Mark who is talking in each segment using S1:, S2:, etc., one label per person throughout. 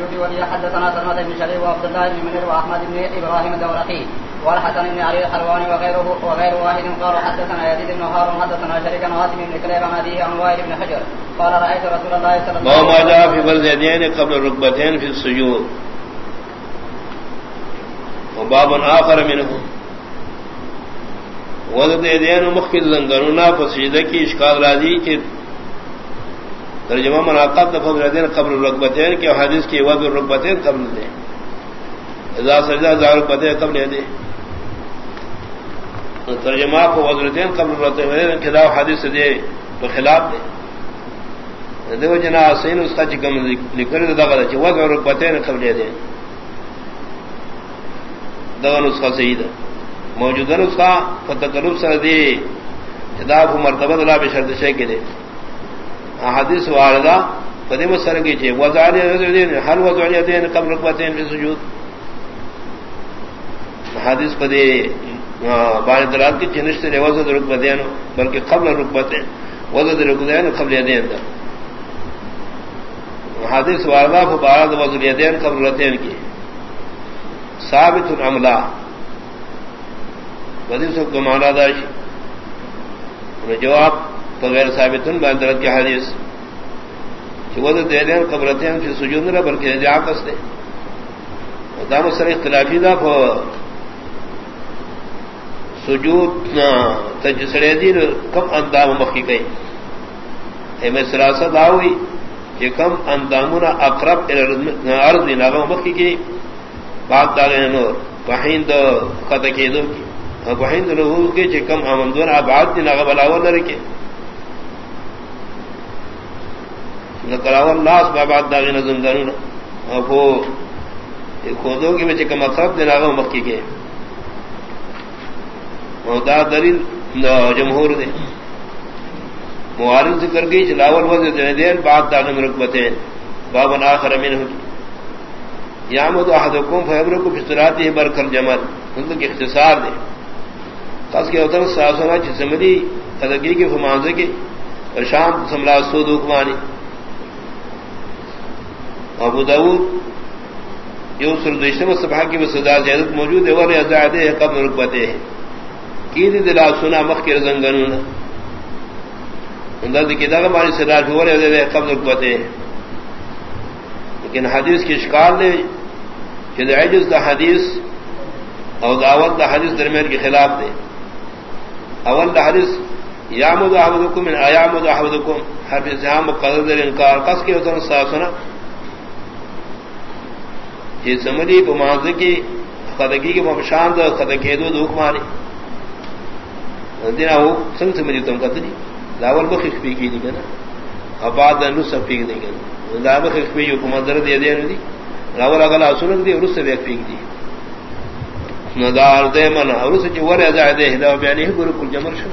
S1: ايوب ولي حدثنا سلمة بن شريف وعبد الله بن منير واحمد بن ابراهيم الدورقي والحسن بن علي الحلواني وغيره وغير واحد قال حدثنا يزيد بن هارون حدثنا شريك عاصم بن كليب عن ابيه عن وائل بن حجر قال رايت رسول الله صلى الله عليه وسلم
S2: ما جاء في بلدين قبل الركبتين في السجود. وباب آخر منه. وزد دین مخکل لنگرنا فسجدہ کی اشکال راضی کہ ترجمہ مناقب دفع دین قبل الرکبتین کے حدیث کی وضع الرکبتین قبل دے اذا سجدہ ذا رکبتین قبل دے ترجمہ کو وضع دین قبل الرکبتین کے دا حدیث دے، تو خلاف دے۔ دیو جنا سین اس کا چکم لکر دا غدا چ وضع الرکبتین قبل دے۔ دا نسخہ صحیح ہے موجودہ نسخہ فتقلب سر دے۔ جدا مرتبہ لا بشرط شے کے دے۔ حدیث واردہ قدیم سر کی چھے وضعی دین حل وضعی دین قبل رکبتین فی سجود۔ حدیث قدی بانی دلال کی چنشت لے وضع رکبتین بلکہ قبل رکبتین۔ وضع رکبتین قبل یدین دا۔ حدیث واردہ فبارد وضع یدین قبل رکبتین کی۔ ثابت العملہ۔ حدیث کو مانا داشت جواب بغیر ثابت باندرت کی حدیث۔ وہ تو دے دیں قبرتیں پھر سجود نہ بلکہ جا کس دے دام سر اختلافی دا کو سجود تجسڑے دیر کم اندام مخی گئی اے میں سراست آ ہوئی کہ کم اندامنا اقرب عرض دین آگا مخی کی بات داغے نور۔ پہند خط کی۔ دو کی پہند لہو کی کہ کم امندون آباد دین آگا بلاور نہ رکھے کراول لاس بابا داغی نظم دارون وہ کھودوں کی بچے کا مقصد دن آگا مکی کے. دا دلیل جمہور دے. معارض ذکر گئی چلاول وز دین بعد داغم رکبتیں بابا آخر من ہو یامد احدکم فیبرکو فستراتی برکر جمل ان کی اختصار دے. خاص کے اتر ساسونا چسمدی تدگی کی فمانزے کی اور شام سملا سود حکمانی ابو داود یہ سردشتم سبھا کی وسدا زیادت موجود ہے اور ازاد ہے قبل رکبتے ہیں کی دلا سنا مخ کے رنگن اندر کی دغه باندې سدا جوړ ہے قبل رکبتے ہیں لیکن حدیث کی اشکال نے کہ عجز دا حدیث اور دعوت دا حدیث درمیان کے خلاف دے اول دا حدیث یا مدعوکم من ایام مدعوکم حفظ ہم قدر انکار قص کے اتر سنا جی سمجھی بماز کی خدگی کے مبشان خدکے دو دکھ مانی دینا وہ سنگ سمجھی تم کتنی لاول بخ پی کی دی نا۔ اباد سب پھینک دیں گے لاب خپی جو کمندر دے دے دی۔ لاول اگلا سنگ دی اور اس سے بیک پھینک دی۔ ندار دے من اور اس جو ور ازا دے ہدا بیان ہے گرو کل جمر شو۔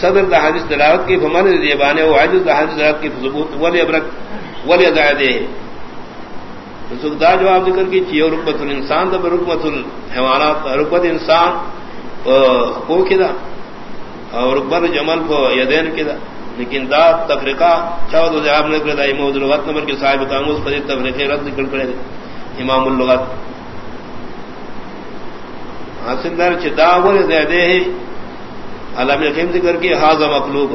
S2: صدر دا حدیث دلاوت کی، فمن دی بانے وہ عجز دا حدیث دلاوت کی ثبوت ولی ابرک، ولی ازا دے۔ دا جواب ذکر کی چیو رکبت الانسان دا رکبت الحیوانات رکبت انسان کو کدا اور رکبت جمل کو یدین کدا لیکن دا تفریقہ چاود جواب نے کردا امام اللغت نمبر کے صاحب قاموس پر تفریقے رد ذکر کرے امام اللغت حاصل دار چدا ول زیادہ ہے علامہ قیم ذکر کی حاضر مقلوب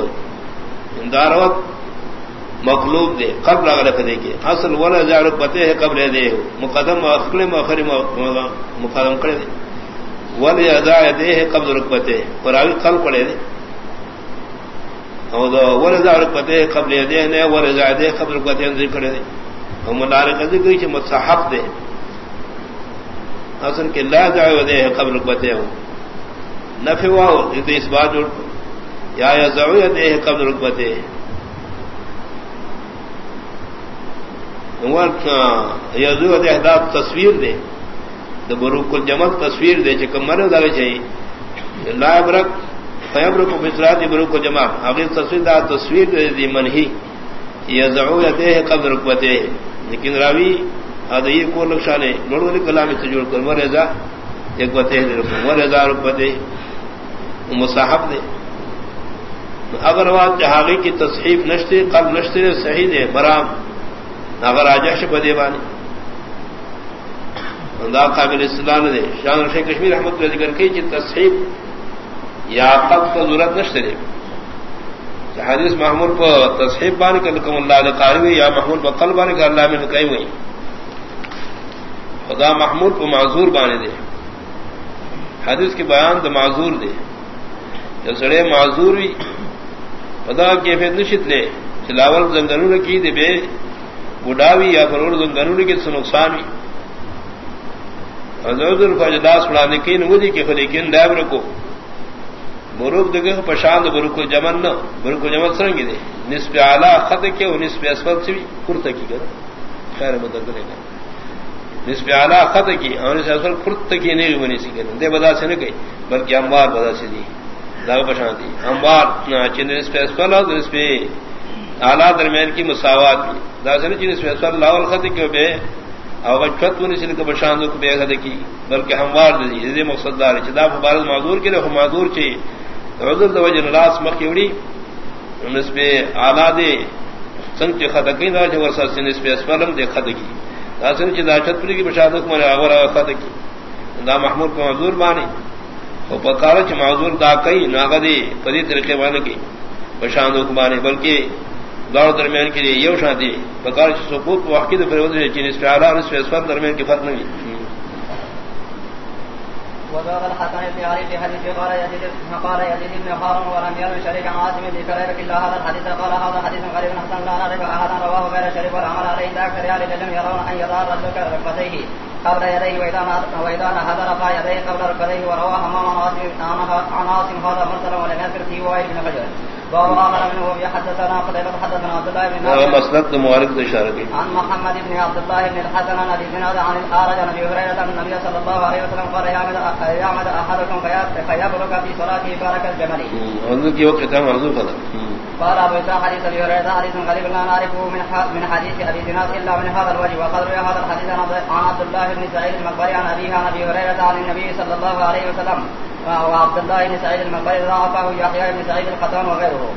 S2: اندار وقت مخلوق دے قبل اگر کرے گی اصل ولا جار پتے ہے قبل دے مقدم اخر مؤخر مقدم کرے دے۔ ول ادا دے ہے قبل رکبتے قرآن قلب پڑے دے۔ اور ول جار پتے قبل دے نے ول ادا دے قبل رکبتے ذکر کرے دے۔ ہم نار کدی کوئی چ مصحف دے۔ اصل کے لا جا دے ہے قبل رکبتے ہو۔ نفع وا اس بات جوڑ۔ یا یا زویہ دے ہے قبل رکبتے احداب تصویر دے تو بروک الجمل تصویر دے چکم مرے دارے چاہیے لائب رکھ فیب رکھ فسرات بروک الجمع اگر تصویر دا تصویر دے دی منہی۔ یہ ضرور دے ہے قبل رکبتے لیکن راوی اد کو نقصان ہے لوڑوں نے کلام سے جوڑ کر مر رضا ایک بتے مر رضا رکبتے مصاحب دے۔ اگر بات جہاگی کی تصحیف نشتے قبل نشتے، صحیح دے برام اگر آجش بدے بانی دا قابل اسلام دے شان شیخ کشمیر احمد کا ذکر کی کہ تصحیب یا قب کا ضرورت نشتے دے حدیث محمود کو تصحیب بان کر لکم اللہ علیہ قاروی یا محمود کو قلب بان کر اللہ میں نکائی ہوئی خدا محمود کو معذور بانے دے حدیث کے بیان تو معذور دے جو سڑے معذور بھی خدا کے پھر نشت لے چلاول زنگنوں نے کی دے بے بڑھاوی یا فرور زنگنوں کے نقصان بھی فجداس فلانے کی نمودی کے خلیقین ڈائبر کو بروک دگے پشاند برک جمن نہ برک جمن سرنگی دے. نسب اعلی خط کے اور نسب اسفل سے بھی کرتا کی کر خیر مدد کرے گا. نسب اعلی خط کی اور نسب اسفل کرت کی نہیں بنی سی کرنے دے بدا سے نہ گئی بلکہ امبار بدا سے دی. لاگ پشاند دی امبار چند نسب اسفل اور نسب اعلی درمیان کی مساوات بھی دا سے نسب اسفل لاول خط کے بے؟ اور چت ونی سل کے بشاند کو بے حد کی، بلکہ ہموار دی یہ مقصد دار چدا مبارک معذور کے لیے معذور چاہیے عذر دو وجن لاس مخیوڑی نسب اعلی دے، سنگ چ خط کی دا چ ورسا سن نسب اسفلم دے خط کی۔ دا سن چ دا کی بشاند کو مرا اور خط کی۔ دا محمود کو معذور مانی او پکار چ معذور دا کئی ناغدی پدی طریقے مان کی۔ بشاند کو مانی بلکہ دار درمیان کے لیے یہ شادی پکار چ سکوت واقعی دے پر چ نسب اعلی نسب اسفل درمیان کی فرق نہیں
S1: وذوق الحسن بن علي في حديث قال يزيد قال يزيد بن هارون ولم يروي شريك عن عاصم بن كريب الا هذا الحديث. قال هذا حديث غريب حسن لا نعرف احدا رواه غير شريف والعمل عليه. ذاك رجال لم يرون ان يضع الرجل ركبتيه قبل يديه واذا واذا نهض رفع يديه قبل ركبتيه ورواه امام عن عاصم هذا مرسلا ولم يذكر فيه وائل بن حجر. بن مسلك
S2: مبارك اشاره
S1: عن محمد بن عبد الله بن الحسن عن ابي زناد عن الحارج عن ابي هريره ان النبي صلى الله عليه وسلم قال يعمد احدكم فيبلغ في صلاته بارك الجمل.
S2: وذلك وقت مرزوق هذا.
S1: قال ابو اسحاق حديث ابي هريره حديث غريب لا نعرفه من من حديث ابي زناد الا من هذا الوجه. وقد روي هذا الحديث عن عبد الله بن سعيد المقبري، عن ابيه عن ابي هريره عن النبي صلى الله عليه وسلم. وعبد الله بن سعيد المقبري ضعفه يحيى بن سعيد القطان وغيره.